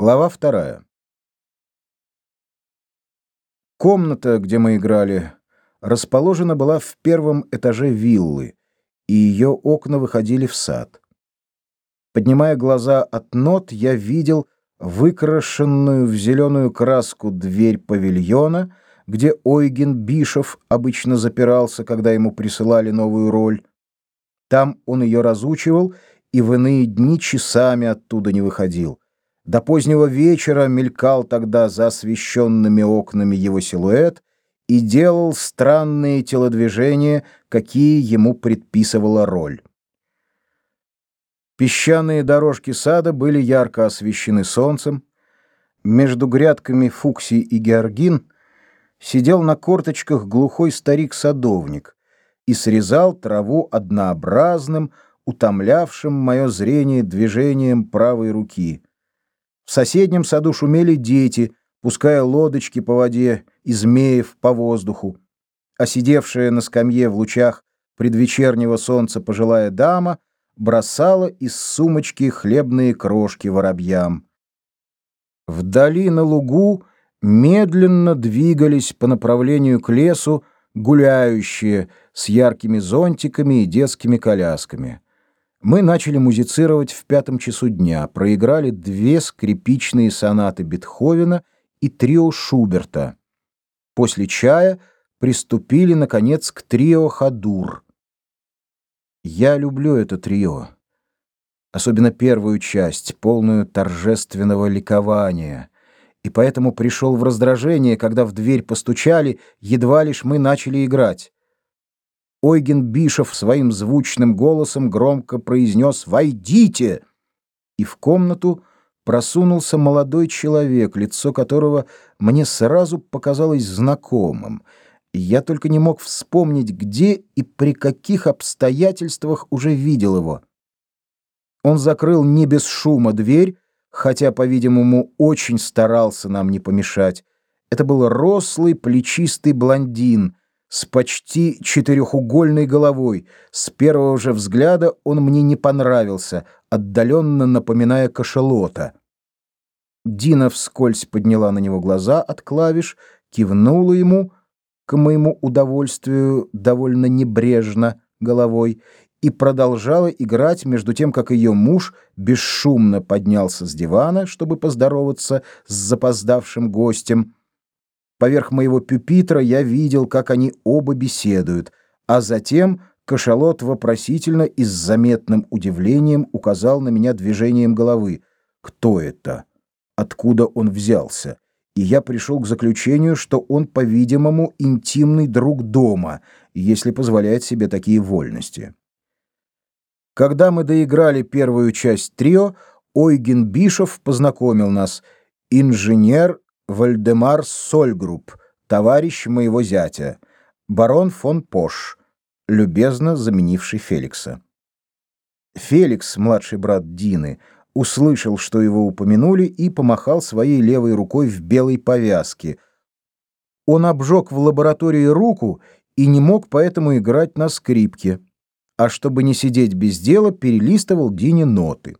Глава вторая. Комната, где мы играли, расположена была в первом этаже виллы, и ее окна выходили в сад. Поднимая глаза от нот, я видел выкрашенную в зеленую краску дверь павильона, где Ойген Бишев обычно запирался, когда ему присылали новую роль. Там он ее разучивал и в иные дни часами оттуда не выходил. До позднего вечера мелькал тогда за освещенными окнами его силуэт и делал странные телодвижения, какие ему предписывала роль. Песчаные дорожки сада были ярко освещены солнцем. Между грядками фуксий и георгин сидел на корточках глухой старик-садовник и срезал траву однообразным, утомлявшим мое зрение движением правой руки. В соседнем саду шумели дети, пуская лодочки по воде и змеев по воздуху. А сидевшая на скамье в лучах предвечернего солнца пожилая дама бросала из сумочки хлебные крошки воробьям. Вдали на лугу медленно двигались по направлению к лесу гуляющие с яркими зонтиками и детскими колясками. Мы начали музицировать в пятом часу дня, проиграли две скрипичные сонаты Бетховена и трио Шуберта. После чая приступили, наконец, к трио Хадур. Я люблю это трио. Особенно первую часть, полную торжественного ликования. И поэтому пришел в раздражение, когда в дверь постучали, едва лишь мы начали играть. Ойген Бишев своим звучным голосом громко произнес «Войдите!» И в комнату просунулся молодой человек, лицо которого мне сразу показалось знакомым. Я только не мог вспомнить, где и при каких обстоятельствах уже видел его. Он закрыл не без шума дверь, хотя, по-видимому, очень старался нам не помешать. Это был рослый, плечистый блондин — с почти четырехугольной головой. С первого же взгляда он мне не понравился, отдаленно напоминая кашалота. Дина вскользь подняла на него глаза от клавиш, кивнула ему, к моему удовольствию, довольно небрежно головой, и продолжала играть, между тем, как ее муж бесшумно поднялся с дивана, чтобы поздороваться с запоздавшим гостем, Поверх моего пюпитра я видел, как они оба беседуют, а затем кашалот вопросительно и с заметным удивлением указал на меня движением головы. Кто это? Откуда он взялся? И я пришел к заключению, что он, по-видимому, интимный друг дома, если позволяет себе такие вольности. Когда мы доиграли первую часть трио, Ойген Бишов познакомил нас. Инженер Вальдемар Сольгрупп, товарищ моего зятя, барон фон Пош, любезно заменивший Феликса. Феликс, младший брат Дины, услышал, что его упомянули, и помахал своей левой рукой в белой повязке. Он обжег в лаборатории руку и не мог поэтому играть на скрипке, а чтобы не сидеть без дела, перелистывал Дине ноты.